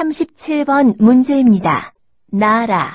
37번 문제입니다. 나라